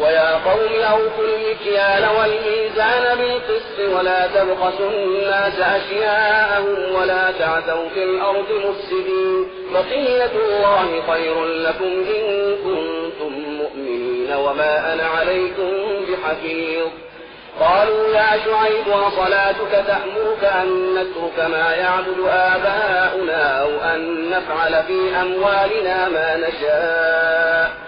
ويا قوم أوفوا المكيال والميزان بالقسط ولا تبخسوا الناس أشياءهم ولا تعثوا في الأرض مفسدين. بقية الله خير لكم إن كنتم مؤمنين وما أنا عليكم بحفيظ. قالوا يا شعيب وصلاتك تأمرك أن نترك ما يعبد آباؤنا أو أن نفعل في أموالنا ما نشاء؟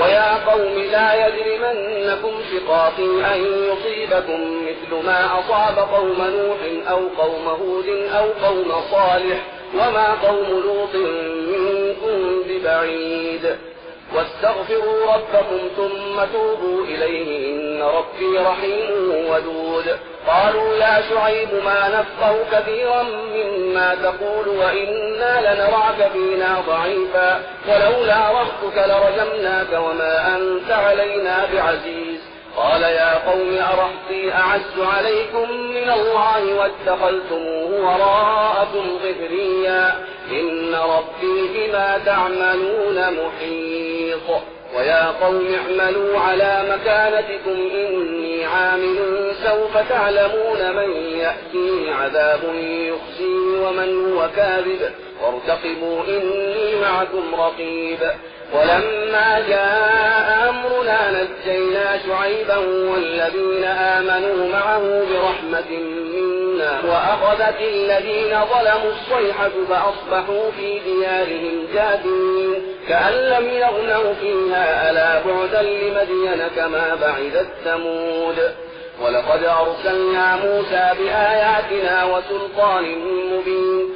ويا قوم لا يجرمنكم شقاقي أن يصيبكم مثل ما أصاب قوم نوح أو قوم هود أو قوم صالح وما قوم لوط منكم ببعيد. واستغفروا ربكم ثم توبوا إليه إن ربي رحيم ودود. قالوا يا شعيب ما نفقه كثيرا مما تقول وإنا لنراك فينا ضعيفا. ولولا رهتك لرجمناك وما أنت علينا بعزيز. قال يا قوم أرحتي أعز عليكم من الله واتخذتموه وراءكم ظهريا إن ربي بما تعملون محيط. ويا قوم اعملوا على مكانتكم إني عامل سوف تعلمون من يأتيه عذاب يخزيه ومن هو كاذب. وارتقبوا إني معكم رقيب. ولما جاء أمرنا نجينا شعيبا والذين آمنوا معه برحمة وأخذت الذين ظلموا الصيحة فأصبحوا في ديارهم جاثمين كأن لم يغنوا فيها ألا بعدا لمدين كما بعدت ثمود. ولقد أرسلنا موسى بآياتنا وسلطان مبين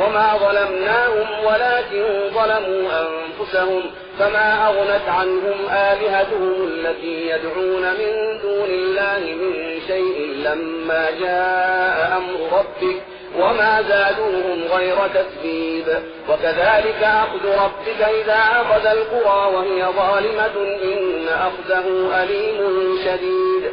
وما ظلمناهم ولكن ظلموا أنفسهم فما أغنت عنهم آلهتهم التي يدعون من دون الله من شيء لما جاء أمر ربك وما زادوهم غير تكذيب. وكذلك أخذ ربك إذا أخذ القرى وهي ظالمة إن أخذه أليم شديد.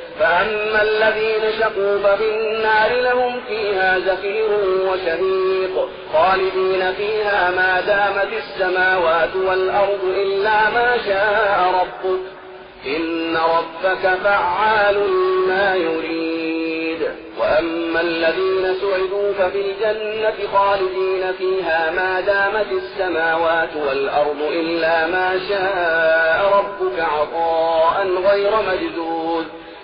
فأما الذين شقوا ففي النار لهم فيها زفير وشهيق خالدين فيها ما دامت السماوات والأرض إلا ما شاء ربك إن ربك فعال ما يريد. وأما الذين سعدوا ففي الجنة خالدين فيها ما دامت السماوات والأرض إلا ما شاء ربك عطاء غير مجدود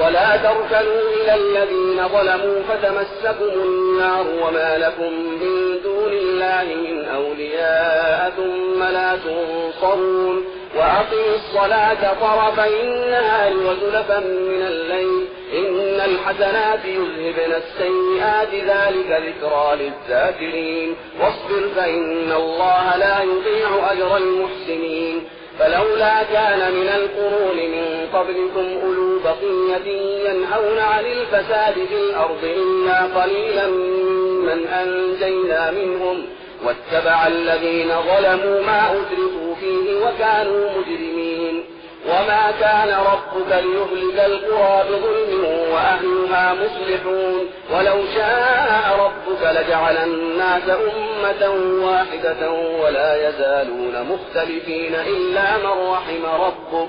ولا تركنوا إلى الذين ظلموا فتمسكم النار وما لكم من دون الله من أولياء ثم لا تنصرون. وأقم الصلاة طرفي النهار وزلفا من الليل. إن الحسنات يذهبن السيئات ذلك ذكرى للذاكرين. واصبر فإن الله لا يضيع أجر المحسنين. فلولا كان من القرون من قبلكم أولو بقية ينهون عن الفساد في الأرض إلا قليلا من أنجينا منهم واتبع الذين ظلموا ما أترفوا فيه وكانوا مجرمين. وما كان ربك ليهلك القرى بظلم وأهلها مصلحون. ولو شاء ربك لجعل الناس أمة واحدة ولا يزالون مختلفين إلا من رحم ربك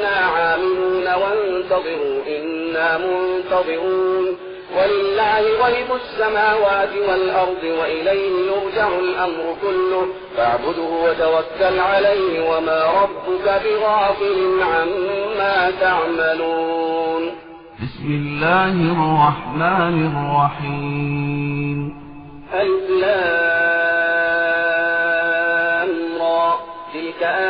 إنا عاملون وانتظروا إنا منتظرون. ولله غيب السماوات والأرض وإليه يرجع الأمر كله. فاعبده وتوكل عليه وما ربك بغافل عما تعملون. بسم الله الرحمن الرحيم. الإسلام تلك آيات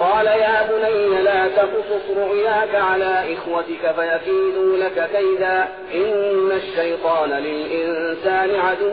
قال يا بني لا تقصص رؤياك على إخوتك فيكيدوا لك كيدا. إن الشيطان للإنسان عدو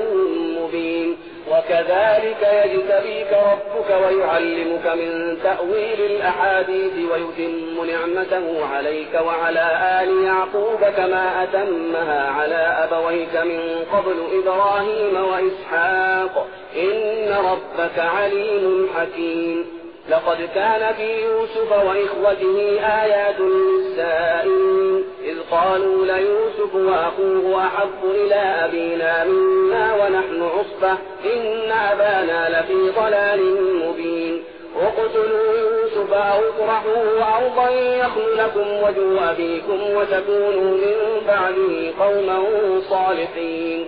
مبين. وكذلك يجتبيك ربك ويعلمك من تأويل الأحاديث ويتم نعمته عليك وعلى آل يعقوب كما أتمها على أبويك من قبل إبراهيم وإسحاق. إن ربك عليم حكيم. لقد كان في يوسف وإخوته آيات للسائلين إذ قالوا ليوسف وأخوه أحب إلى أبينا منا ونحن عصبة إن أبانا لفي ضلال مبين. اقتلوا يوسف أو اطرحوه أرضا يخل لكم وجه أبيكم وتكونوا من بعده قوما صالحين.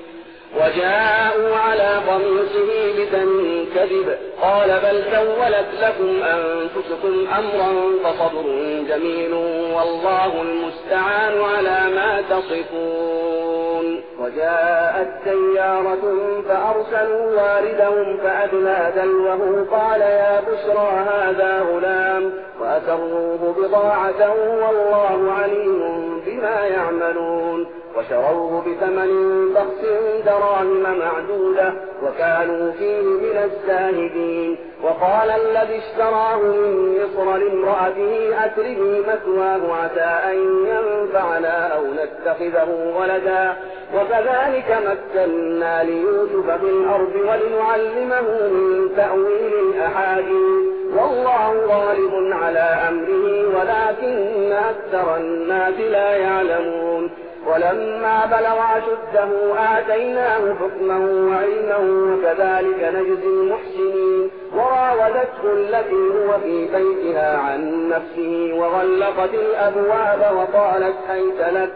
وجاءوا على قميصه بدم كذب. قال بل سولت لكم أنفسكم أمرا فصبر جميل والله المستعان على ما تصفون. وجاءت سيارة فأرسلوا واردهم فأدلى دلوه. قال يا بشرى هذا غلام وأسروه بضاعة والله عليم بما يعملون. وشروه بثمن بخس دراهم معدودة وكانوا فيه من الزاهدين. وقال الذي اشتراه من مصر لامرأته أتره مثواه عسى أن ينفعنا أو نتخذه ولدا. وكذلك مكنا ليوسف في الأرض ولنعلمه من تأويل الأحاديث. والله غالب على أمره ولكن أكثر الناس لا يعلمون. ولما بلغ أشده آتيناه حكما وعلما وكذلك نجزي المحسنين. وراودته التي هو في بيتها عن نفسه وغلقت الأبواب وقالت هيت لك؟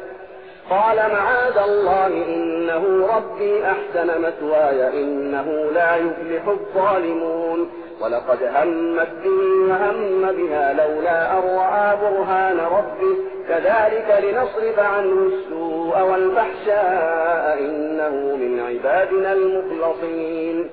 قال معاذ الله إنه ربي أحسن مثواي إنه لا يفلح الظالمون. ولقد همت به وهم بها لولا أن رأى برهان ربه. كذلك لنصرف عنه السوء والفحشاء إنه من عبادنا المخلصين.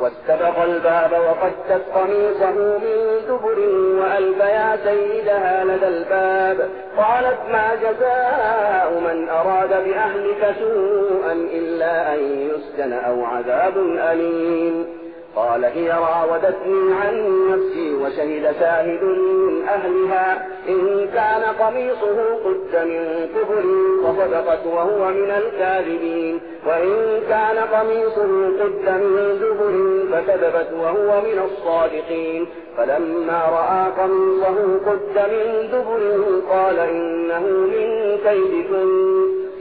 واستبق الباب وقدت قميصه من دبر وألف يا سيدها لدى الباب. قالت ما جزاء من أراد بأهلك سوءا إلا أن يسجن أو عذاب أليم. قال هي راودتني عن نفسي وشهد شاهد أهلها. إن كان قميصه قد من كبر فصدقت وهو من الكاذبين. وإن كان قميصه قد من دبر فكذبت وهو من الصادقين. فلما رأى قميصه قد من دبر قال إنه من كيدكم.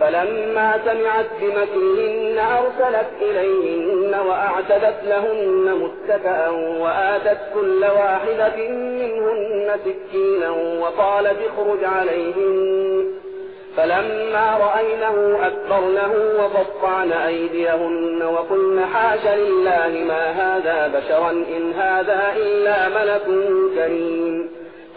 فلما سمعت بمكرهن أرسلت إليهن وأعتدت لهن متكأ وآتت كل واحدة منهن سكينا وقالت اخرج عليهن. فلما رأينه أكبرنه وقطعن أيديهن وقلن حاش لله ما هذا بشرا إن هذا إلا ملك كريم.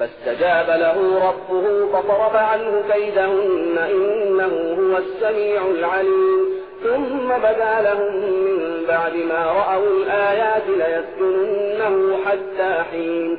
فاستجاب له ربه فصرف عنه كيدهن إنه هو السميع العليم. ثم بدا لهم من بعد ما رأوا الآيات ليسجننه حتى حين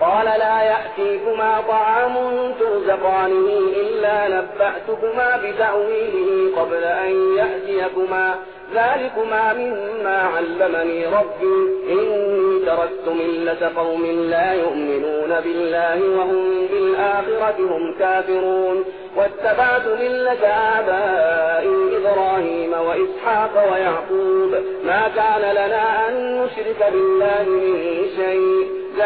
قال لا يأتيكما طعام ترزقانه إلا نبأتكما بتأويله قبل أن يأتيكما. ذلكما مما علمني ربي. إني تركت ملة قوم لا يؤمنون بالله وهم بالآخرة هم كافرون. واتبعت ملة آبائي إبراهيم وإسحاق ويعقوب. ما كان لنا أن نشرك بالله من شيء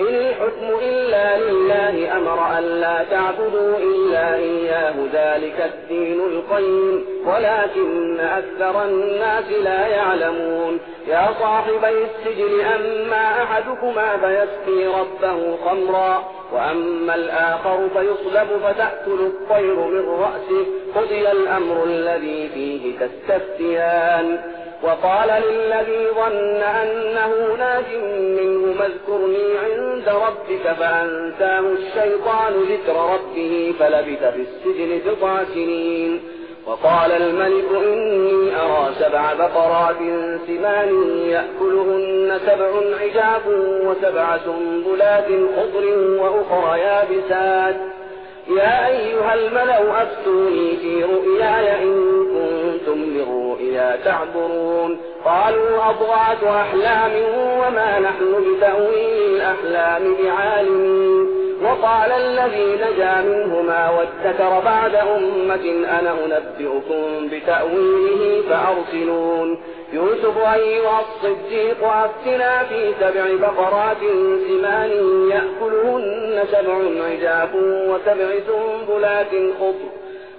إن الحكم إلا لله أمر أن لا تعبدوا إلا إياه ذلك الدين القيم. ولكن أكثر الناس لا يعلمون. يا صاحبي السجن أما أحدكما فيسقي ربه خمرا وأما الآخر فيصلب فتأكل الطير من رأسه. قضي الأمر الذي فيه تستفتيان. وقال للذي ظن أنه ناج منه اذكرني عند ربك فأنساه الشيطان ذكر ربه فلبث في السجن بضع سنين. وقال الملك إني أرى سبع بقرات سمان يأكلهن سبع عجاب وسبع سنبلات خضر وأخرى يابسات. يا أيها الملأ أفتوني في رؤياي إن كنتم للرؤيا تعبرون. قالوا أضغعت أحلام وما نحن بتأويل الأحلام بعالمين. وقال الذي نجا منهما وادكر بعد أمة أنا أنبئكم بتأويله فأرسلون. يوسف أيها الصديق أفتنا في سبع بقرات سمان يأكلهن سبع عجاف وسبع سنبلات خضر.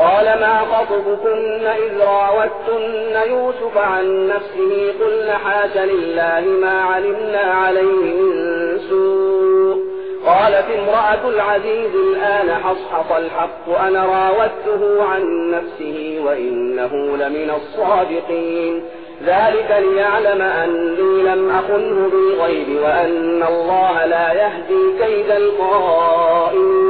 قال ما خطبكن إذ راوتن يوسف عن نفسه قلن حاش لله ما علمنا عليه من سوء. قالت امرأة العزيز الآن حصحص الحق أنا راودته عن نفسه وإنه لمن الصادقين. ذلك ليعلم أني لم أخنه بالغيب وأن الله لا يهدي كيد القائمين.